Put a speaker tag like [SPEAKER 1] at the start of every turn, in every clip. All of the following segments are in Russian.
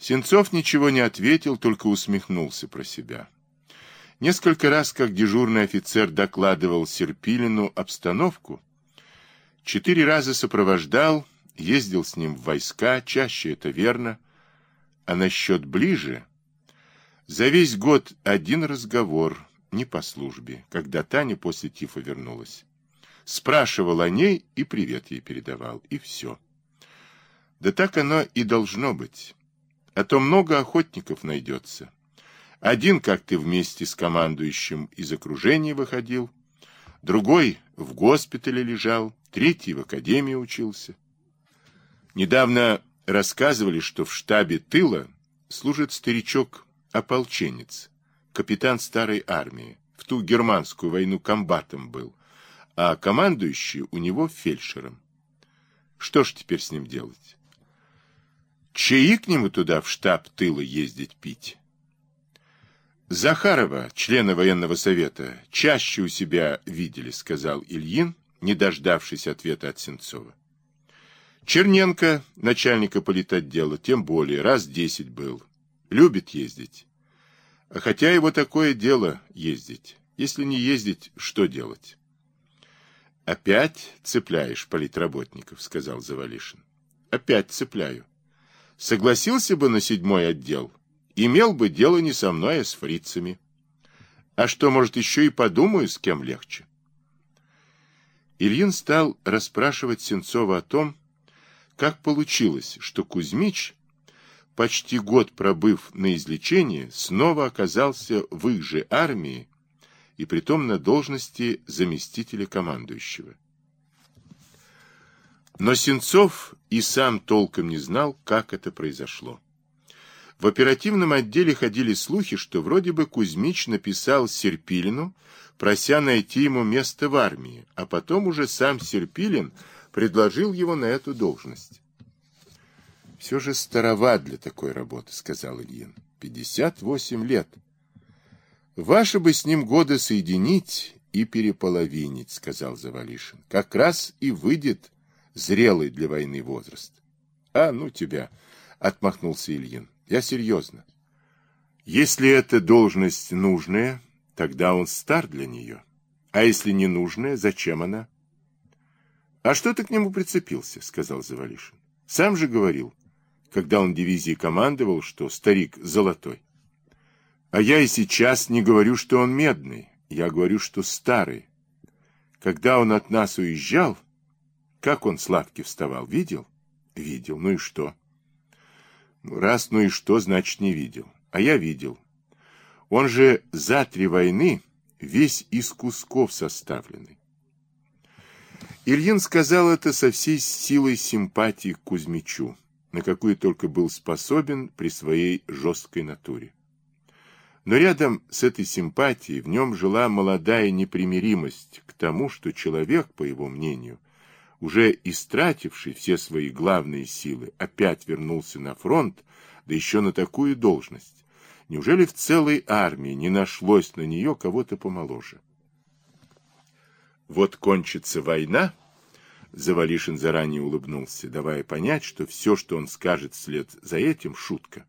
[SPEAKER 1] Сенцов ничего не ответил, только усмехнулся про себя. Несколько раз, как дежурный офицер докладывал Серпилину обстановку, четыре раза сопровождал, ездил с ним в войска, чаще это верно, а насчет ближе, за весь год один разговор, не по службе, когда Таня после тифа вернулась. Спрашивал о ней и привет ей передавал, и все. Да так оно и должно быть. А то много охотников найдется. Один, как ты вместе с командующим из окружения выходил, другой в госпитале лежал, третий в академии учился. Недавно рассказывали, что в штабе тыла служит старичок-ополченец, капитан старой армии, в ту германскую войну комбатом был, а командующий у него фельдшером. Что ж теперь с ним делать? Чаи к нему туда в штаб тыла ездить пить? Захарова, члена военного совета, чаще у себя видели, сказал Ильин, не дождавшись ответа от Сенцова. Черненко, начальника политотдела, тем более, раз десять был. Любит ездить. А хотя его такое дело ездить. Если не ездить, что делать? Опять цепляешь политработников, сказал Завалишин. Опять цепляю. Согласился бы на седьмой отдел, имел бы дело не со мной, а с фрицами. А что, может, еще и подумаю, с кем легче? Ильин стал расспрашивать Сенцова о том, как получилось, что Кузьмич, почти год пробыв на излечении, снова оказался в их же армии и притом на должности заместителя командующего. Но Сенцов и сам толком не знал, как это произошло. В оперативном отделе ходили слухи, что вроде бы Кузьмич написал Серпилину, прося найти ему место в армии, а потом уже сам Серпилин предложил его на эту должность. «Все же староват для такой работы», — сказал Ильин. «Пятьдесят восемь лет. Ваши бы с ним годы соединить и переполовинить», — сказал Завалишин. «Как раз и выйдет зрелый для войны возраст». «А, ну тебя», — отмахнулся Ильин. Я серьезно. Если эта должность нужная, тогда он стар для нее. А если не нужная, зачем она? А что ты к нему прицепился, сказал Завалишин. Сам же говорил, когда он дивизией командовал, что старик золотой. А я и сейчас не говорю, что он медный. Я говорю, что старый. Когда он от нас уезжал, как он с вставал, видел? Видел. Ну и что? Раз ну и что, значит, не видел. А я видел. Он же за три войны весь из кусков составленный. Ильин сказал это со всей силой симпатии к Кузьмичу, на какую только был способен при своей жесткой натуре. Но рядом с этой симпатией в нем жила молодая непримиримость к тому, что человек, по его мнению, уже истративший все свои главные силы, опять вернулся на фронт, да еще на такую должность. Неужели в целой армии не нашлось на нее кого-то помоложе? Вот кончится война, Завалишин заранее улыбнулся, давая понять, что все, что он скажет вслед за этим, шутка.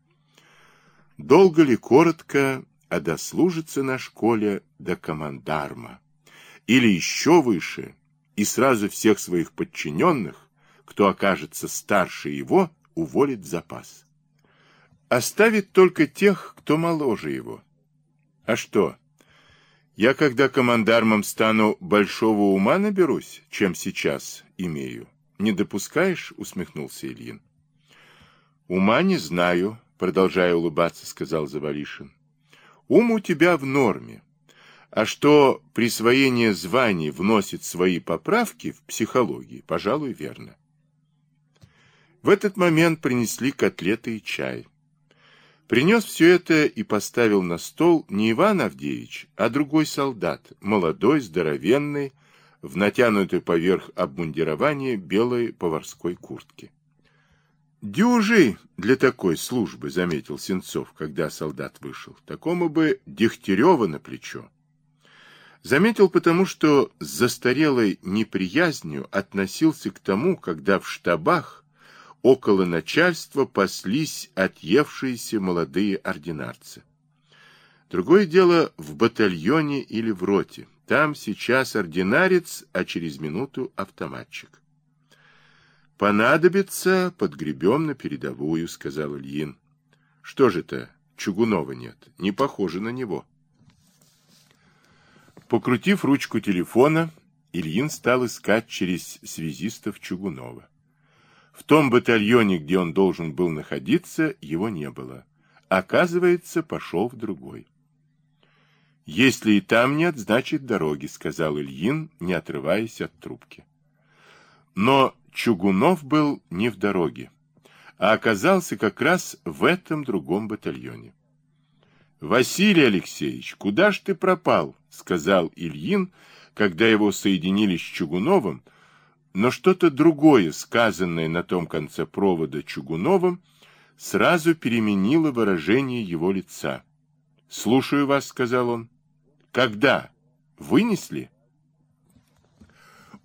[SPEAKER 1] Долго ли, коротко, а дослужится на школе до командарма. Или еще выше, и сразу всех своих подчиненных, кто окажется старше его, уволит в запас. Оставит только тех, кто моложе его. А что? Я, когда командармом стану, большого ума наберусь, чем сейчас имею. Не допускаешь? Усмехнулся Ильин. Ума не знаю, продолжая улыбаться, сказал Завалишин. Ум у тебя в норме. А что присвоение званий вносит свои поправки в психологии, пожалуй, верно. В этот момент принесли котлеты и чай. Принес все это и поставил на стол не Иван Авдеевич, а другой солдат, молодой, здоровенный, в натянутой поверх обмундирования белой поварской куртки. «Дюжий для такой службы», — заметил Сенцов, когда солдат вышел. «Такому бы Дегтярева на плечо». Заметил потому, что с застарелой неприязнью относился к тому, когда в штабах около начальства паслись отъевшиеся молодые ординарцы. Другое дело в батальоне или в роте. Там сейчас ординарец, а через минуту автоматчик. «Понадобится, подгребем на передовую», — сказал Ильин. «Что же это, Чугунова нет? Не похоже на него». Покрутив ручку телефона, Ильин стал искать через связистов Чугунова. В том батальоне, где он должен был находиться, его не было. Оказывается, пошел в другой. «Если и там нет, значит дороги», — сказал Ильин, не отрываясь от трубки. Но Чугунов был не в дороге, а оказался как раз в этом другом батальоне. «Василий Алексеевич, куда ж ты пропал?» — сказал Ильин, когда его соединили с Чугуновым, но что-то другое, сказанное на том конце провода Чугуновым, сразу переменило выражение его лица. «Слушаю вас», — сказал он. «Когда? Вынесли?»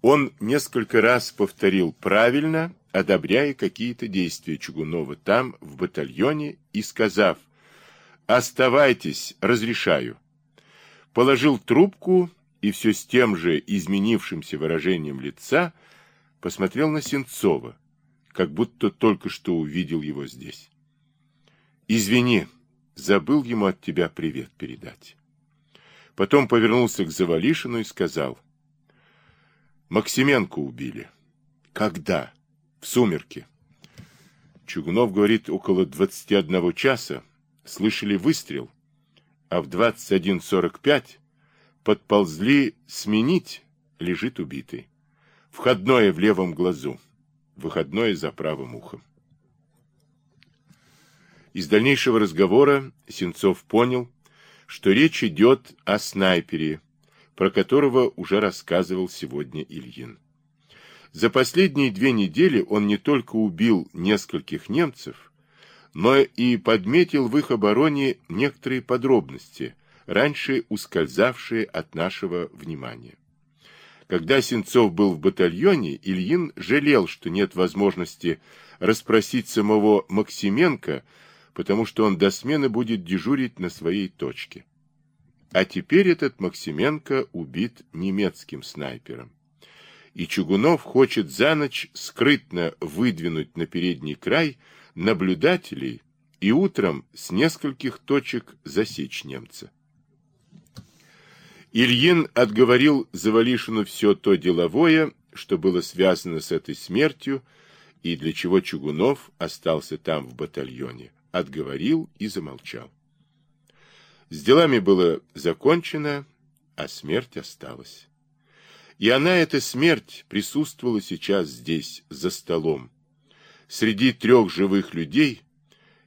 [SPEAKER 1] Он несколько раз повторил правильно, одобряя какие-то действия Чугунова там, в батальоне, и сказав «Оставайтесь, разрешаю». Положил трубку и все с тем же изменившимся выражением лица посмотрел на Сенцова, как будто только что увидел его здесь. «Извини, забыл ему от тебя привет передать». Потом повернулся к Завалишину и сказал, «Максименко убили». «Когда?» «В сумерки». Чугунов говорит, около 21 часа слышали выстрел, а в 21.45 подползли сменить, лежит убитый. Входное в левом глазу, выходное за правым ухом. Из дальнейшего разговора Сенцов понял, что речь идет о снайпере, про которого уже рассказывал сегодня Ильин. За последние две недели он не только убил нескольких немцев, но и подметил в их обороне некоторые подробности, раньше ускользавшие от нашего внимания. Когда Сенцов был в батальоне, Ильин жалел, что нет возможности расспросить самого Максименко потому что он до смены будет дежурить на своей точке. А теперь этот Максименко убит немецким снайпером. И Чугунов хочет за ночь скрытно выдвинуть на передний край наблюдателей и утром с нескольких точек засечь немца. Ильин отговорил Завалишину все то деловое, что было связано с этой смертью, и для чего Чугунов остался там в батальоне отговорил и замолчал. С делами было закончено, а смерть осталась. И она, эта смерть, присутствовала сейчас здесь, за столом, среди трех живых людей,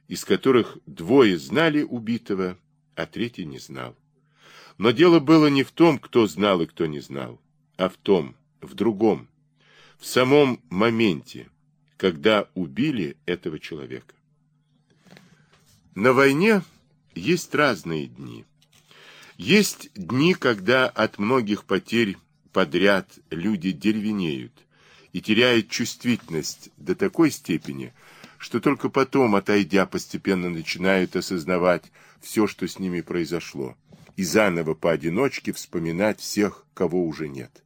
[SPEAKER 1] из которых двое знали убитого, а третий не знал. Но дело было не в том, кто знал и кто не знал, а в том, в другом, в самом моменте, когда убили этого человека. На войне есть разные дни. Есть дни, когда от многих потерь подряд люди деревенеют и теряют чувствительность до такой степени, что только потом, отойдя, постепенно начинают осознавать все, что с ними произошло, и заново поодиночке вспоминать всех, кого уже нет.